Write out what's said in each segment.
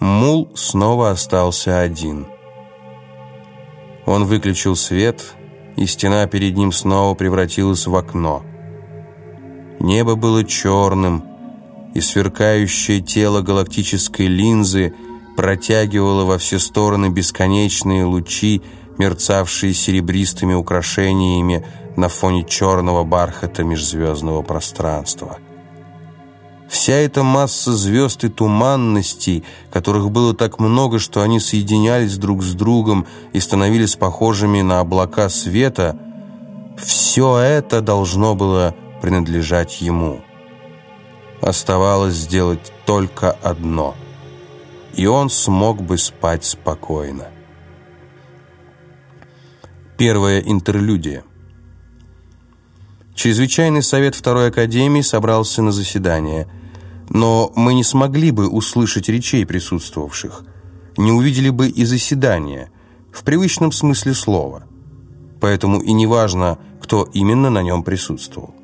Мул снова остался один. Он выключил свет, и стена перед ним снова превратилась в окно. Небо было черным, и сверкающее тело галактической линзы протягивало во все стороны бесконечные лучи, мерцавшие серебристыми украшениями на фоне черного бархата межзвездного пространства. Вся эта масса звезд и туманностей, которых было так много, что они соединялись друг с другом и становились похожими на облака света, все это должно было принадлежать ему. Оставалось сделать только одно, и он смог бы спать спокойно. Первая интерлюдия. Чрезвычайный совет Второй Академии собрался на заседание, но мы не смогли бы услышать речей присутствовавших, не увидели бы и заседания, в привычном смысле слова. Поэтому и не важно, кто именно на нем присутствовал.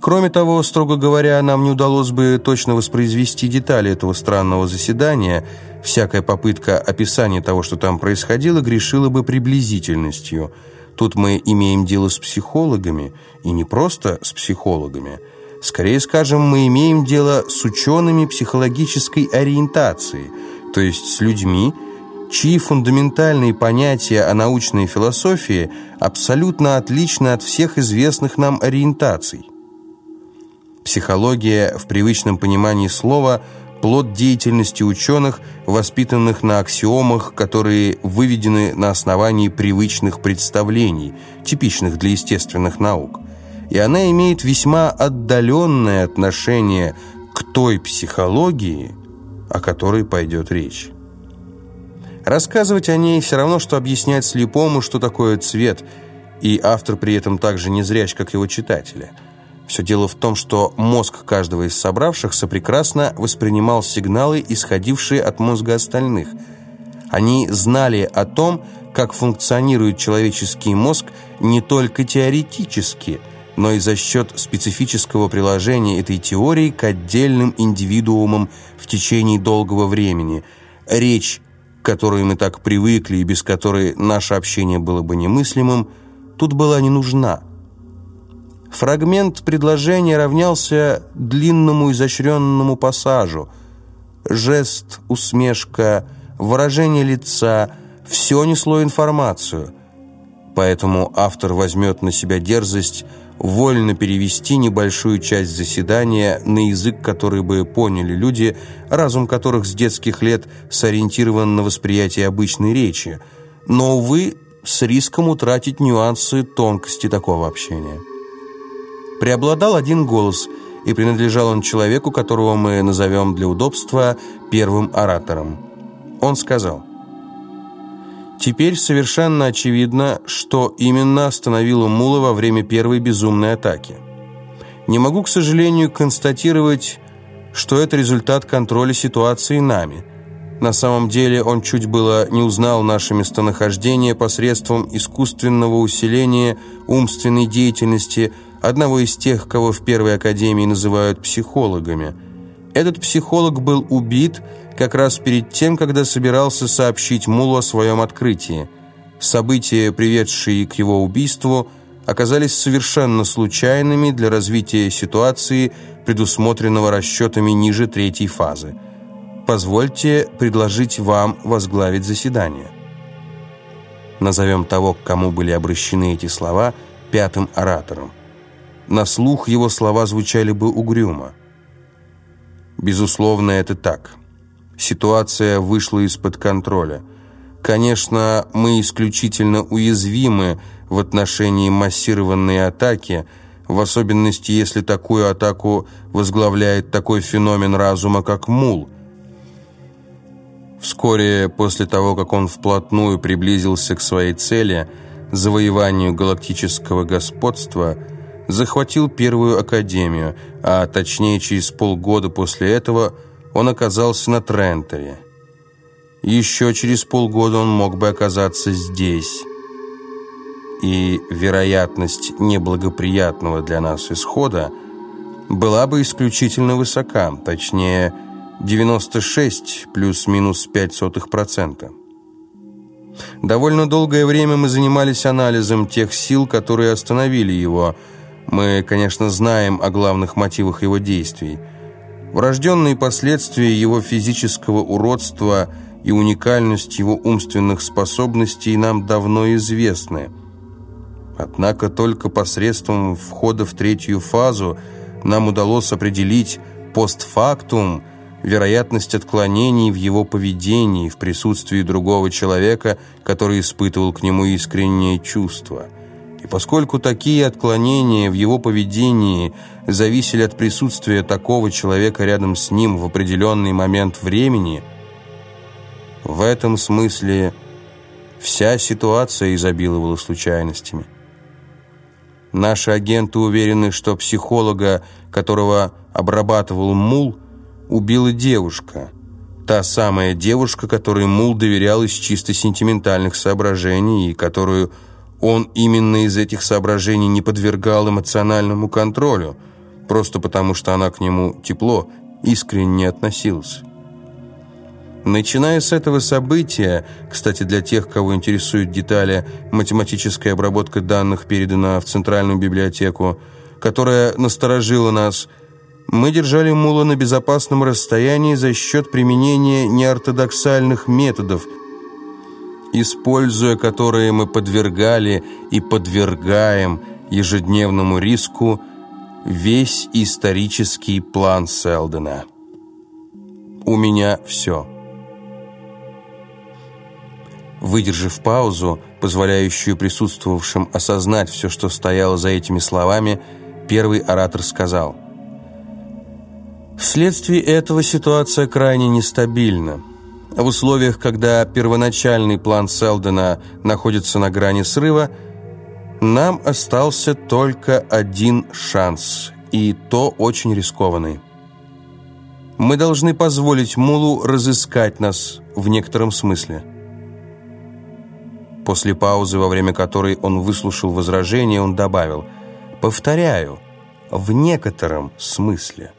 Кроме того, строго говоря, нам не удалось бы точно воспроизвести детали этого странного заседания. Всякая попытка описания того, что там происходило, грешила бы приблизительностью. Тут мы имеем дело с психологами, и не просто с психологами. Скорее скажем, мы имеем дело с учеными психологической ориентации, то есть с людьми, чьи фундаментальные понятия о научной философии абсолютно отличны от всех известных нам ориентаций. Психология в привычном понимании слова – плод деятельности ученых, воспитанных на аксиомах, которые выведены на основании привычных представлений, типичных для естественных наук. И она имеет весьма отдаленное отношение к той психологии, о которой пойдет речь. Рассказывать о ней все равно, что объяснять слепому, что такое цвет, и автор при этом так же не зряч, как его читатели – все дело в том, что мозг каждого из собравшихся прекрасно воспринимал сигналы, исходившие от мозга остальных. Они знали о том, как функционирует человеческий мозг не только теоретически, но и за счет специфического приложения этой теории к отдельным индивидуумам в течение долгого времени. Речь, к которой мы так привыкли и без которой наше общение было бы немыслимым, тут была не нужна – Фрагмент предложения равнялся длинному изощренному пассажу. Жест, усмешка, выражение лица – все несло информацию. Поэтому автор возьмет на себя дерзость вольно перевести небольшую часть заседания на язык, который бы поняли люди, разум которых с детских лет сориентирован на восприятие обычной речи, но, увы, с риском утратить нюансы тонкости такого общения. Преобладал один голос, и принадлежал он человеку, которого мы назовем для удобства первым оратором. Он сказал, «Теперь совершенно очевидно, что именно остановило Мула во время первой безумной атаки. Не могу, к сожалению, констатировать, что это результат контроля ситуации нами». На самом деле он чуть было не узнал наше местонахождение посредством искусственного усиления умственной деятельности – одного из тех, кого в Первой Академии называют психологами. Этот психолог был убит как раз перед тем, когда собирался сообщить Мулу о своем открытии. События, приведшие к его убийству, оказались совершенно случайными для развития ситуации, предусмотренного расчетами ниже третьей фазы. Позвольте предложить вам возглавить заседание. Назовем того, к кому были обращены эти слова, пятым оратором. На слух его слова звучали бы угрюмо. Безусловно, это так. Ситуация вышла из-под контроля. Конечно, мы исключительно уязвимы в отношении массированной атаки, в особенности, если такую атаку возглавляет такой феномен разума, как мул. Вскоре после того, как он вплотную приблизился к своей цели, завоеванию галактического господства – захватил первую академию, а точнее через полгода после этого он оказался на Трентере. Еще через полгода он мог бы оказаться здесь. И вероятность неблагоприятного для нас исхода была бы исключительно высока, точнее, 96 плюс-минус 0,05%. Довольно долгое время мы занимались анализом тех сил, которые остановили его. Мы, конечно, знаем о главных мотивах его действий. Врожденные последствия его физического уродства и уникальность его умственных способностей нам давно известны. Однако только посредством входа в третью фазу нам удалось определить постфактум вероятность отклонений в его поведении в присутствии другого человека, который испытывал к нему искреннее чувство. И поскольку такие отклонения в его поведении зависели от присутствия такого человека рядом с ним в определенный момент времени, в этом смысле вся ситуация изобиловала случайностями. Наши агенты уверены, что психолога, которого обрабатывал Мул, убила девушка. Та самая девушка, которой Мул доверял из чисто сентиментальных соображений и которую он именно из этих соображений не подвергал эмоциональному контролю, просто потому что она к нему тепло, искренне относилась. Начиная с этого события, кстати, для тех, кого интересуют детали, математическая обработка данных передана в Центральную библиотеку, которая насторожила нас – мы держали мула на безопасном расстоянии за счет применения неортодоксальных методов, используя которые мы подвергали и подвергаем ежедневному риску весь исторический план Селдена. У меня все. Выдержав паузу, позволяющую присутствовавшим осознать все, что стояло за этими словами, первый оратор сказал – Вследствие этого ситуация крайне нестабильна. В условиях, когда первоначальный план Селдена находится на грани срыва, нам остался только один шанс, и то очень рискованный. Мы должны позволить Мулу разыскать нас в некотором смысле. После паузы, во время которой он выслушал возражение, он добавил «Повторяю, в некотором смысле».